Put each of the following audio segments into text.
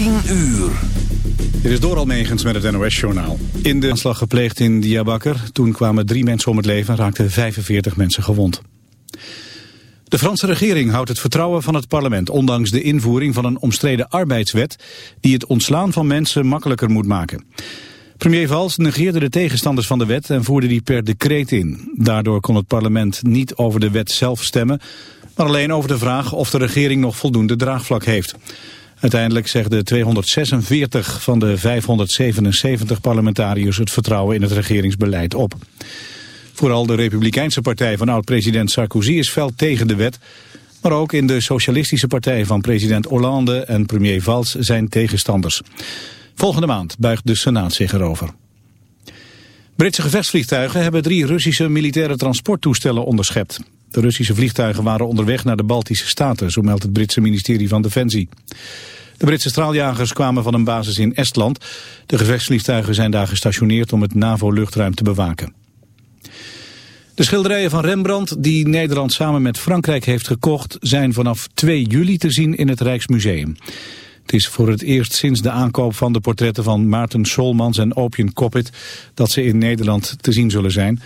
10 uur. Dit is Doral Megens met het NOS-journaal. In de aanslag gepleegd in Diyarbakir. Toen kwamen drie mensen om het leven en raakten 45 mensen gewond. De Franse regering houdt het vertrouwen van het parlement... ondanks de invoering van een omstreden arbeidswet... die het ontslaan van mensen makkelijker moet maken. Premier Valls negeerde de tegenstanders van de wet... en voerde die per decreet in. Daardoor kon het parlement niet over de wet zelf stemmen... maar alleen over de vraag of de regering nog voldoende draagvlak heeft... Uiteindelijk zeggen 246 van de 577 parlementariërs het vertrouwen in het regeringsbeleid op. Vooral de Republikeinse partij van oud-president Sarkozy is fel tegen de wet. Maar ook in de socialistische partij van president Hollande en premier Valls zijn tegenstanders. Volgende maand buigt de Senaat zich erover. Britse gevechtsvliegtuigen hebben drie Russische militaire transporttoestellen onderschept. De Russische vliegtuigen waren onderweg naar de Baltische Staten, zo meldt het Britse ministerie van Defensie. De Britse straaljagers kwamen van een basis in Estland. De gevechtsvliegtuigen zijn daar gestationeerd om het NAVO-luchtruim te bewaken. De schilderijen van Rembrandt, die Nederland samen met Frankrijk heeft gekocht, zijn vanaf 2 juli te zien in het Rijksmuseum. Het is voor het eerst sinds de aankoop van de portretten van Maarten Solmans en Opien Coppit dat ze in Nederland te zien zullen zijn.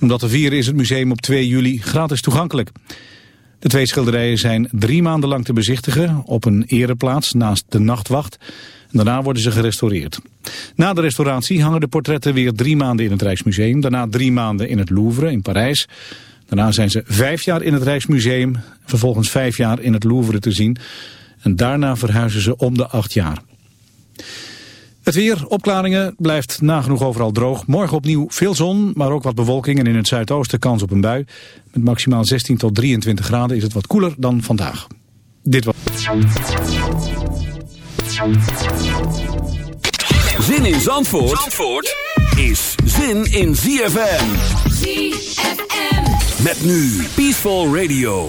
Om dat te vieren is het museum op 2 juli gratis toegankelijk. De twee schilderijen zijn drie maanden lang te bezichtigen op een ereplaats naast de nachtwacht. Daarna worden ze gerestaureerd. Na de restauratie hangen de portretten weer drie maanden in het Rijksmuseum. Daarna drie maanden in het Louvre in Parijs. Daarna zijn ze vijf jaar in het Rijksmuseum. Vervolgens vijf jaar in het Louvre te zien. En daarna verhuizen ze om de acht jaar. Het weer, opklaringen, blijft nagenoeg overal droog. Morgen opnieuw veel zon, maar ook wat bewolking en in het zuidoosten kans op een bui. Met maximaal 16 tot 23 graden is het wat koeler dan vandaag. Dit was... Zin in Zandvoort, Zandvoort is zin in ZFM. ZFM. Met nu Peaceful Radio.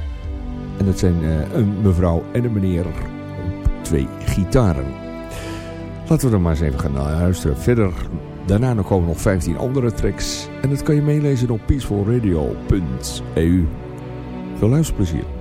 en dat zijn uh, een mevrouw en een meneer op twee gitaren. Laten we dan maar eens even gaan luisteren. Verder, daarna nog komen nog 15 andere tracks. En dat kan je meelezen op peacefulradio.eu. Veel luisterplezier.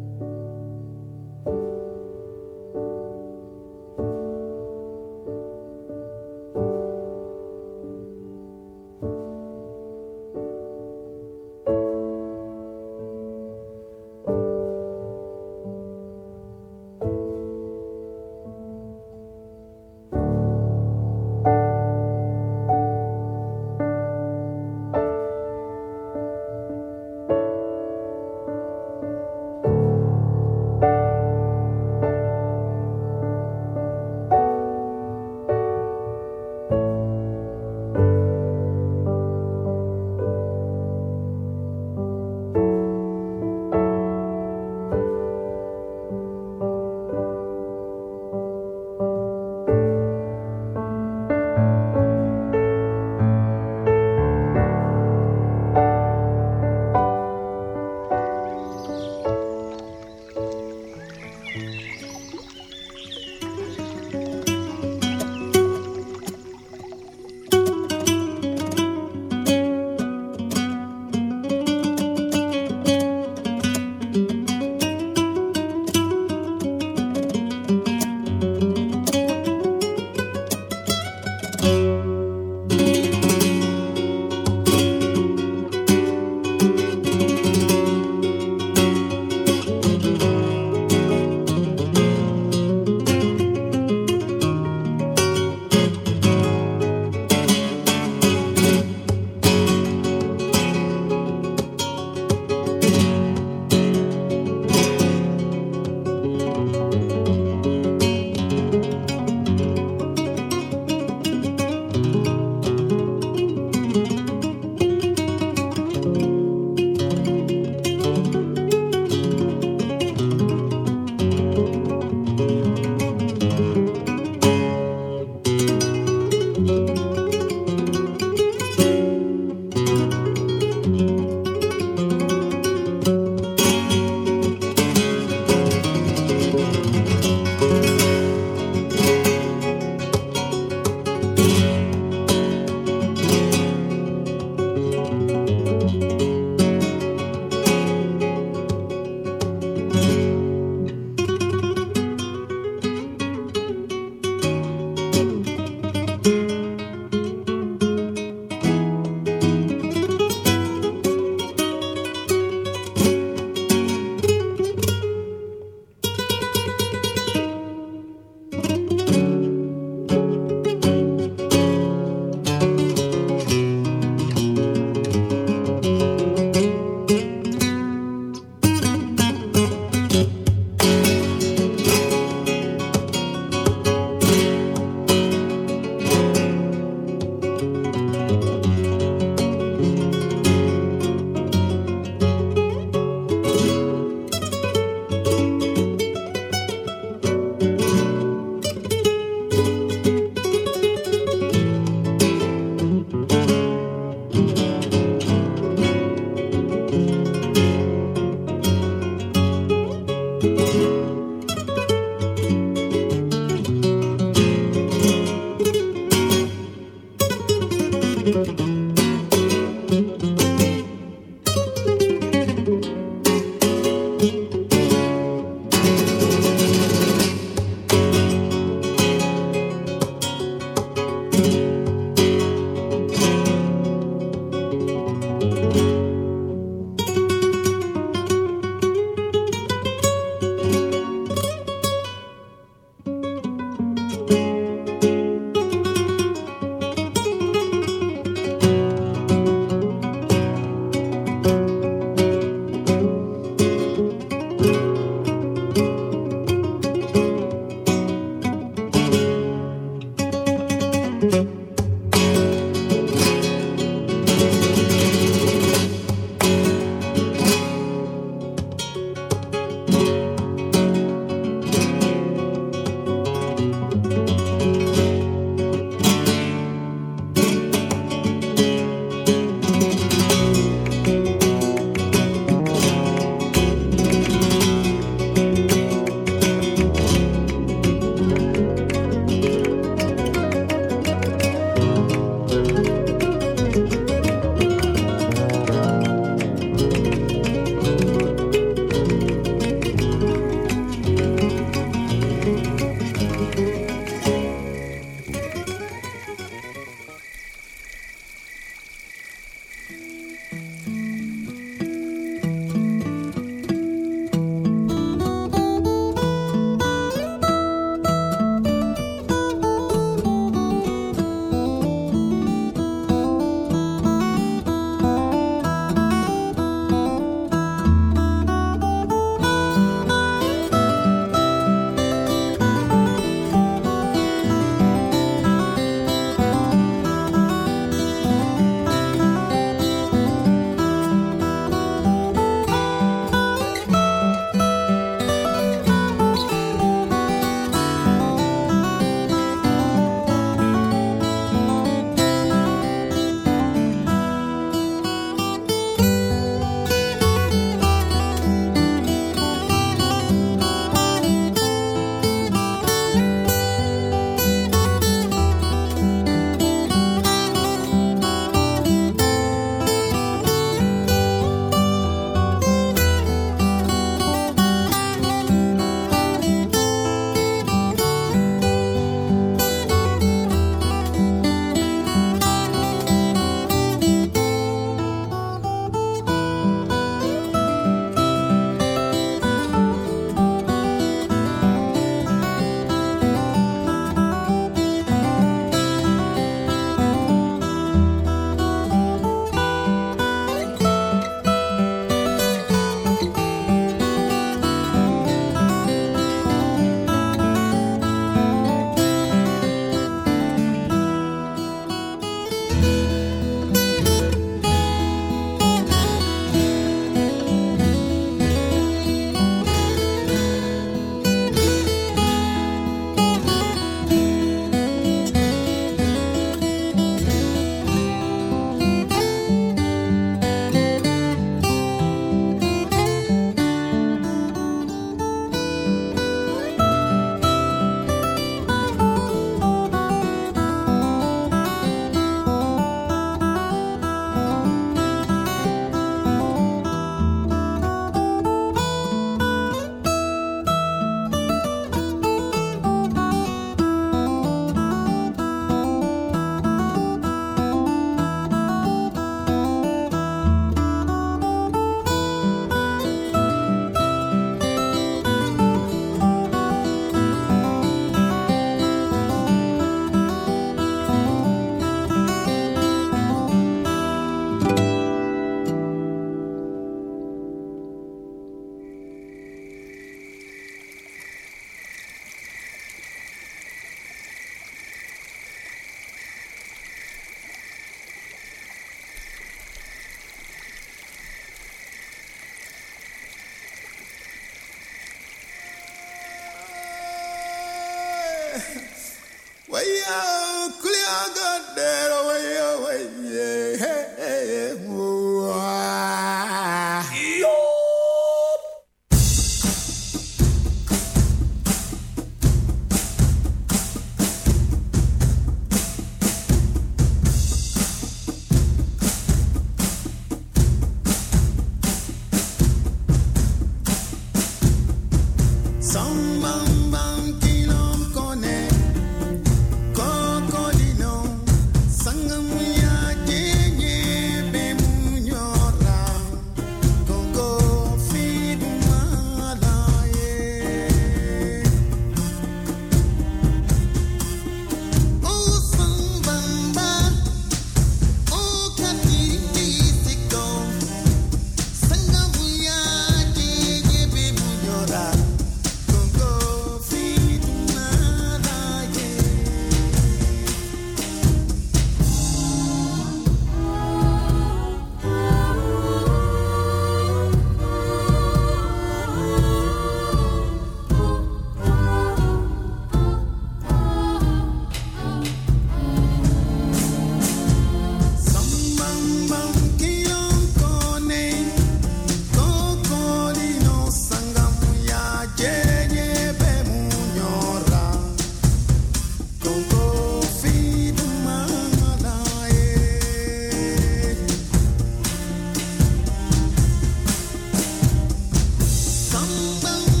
bum, bum.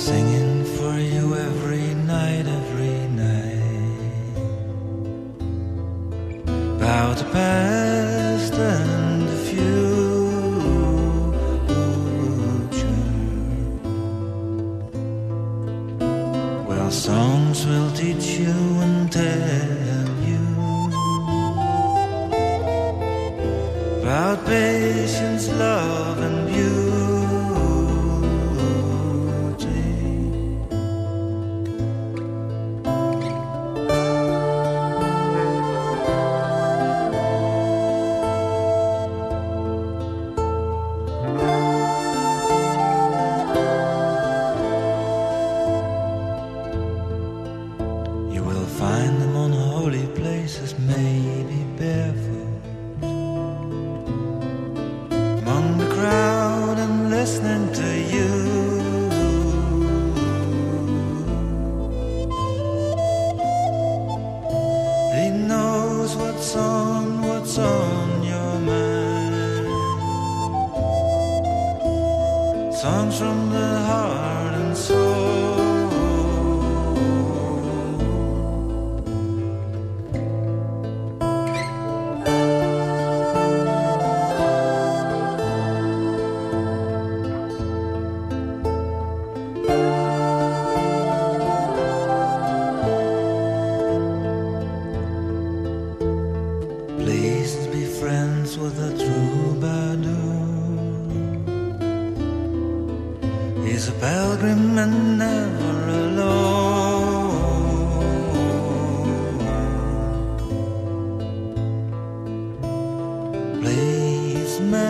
singing for you every night, every night. About the past and the future. Well, songs will teach you and tell you about patience, love. Please, man.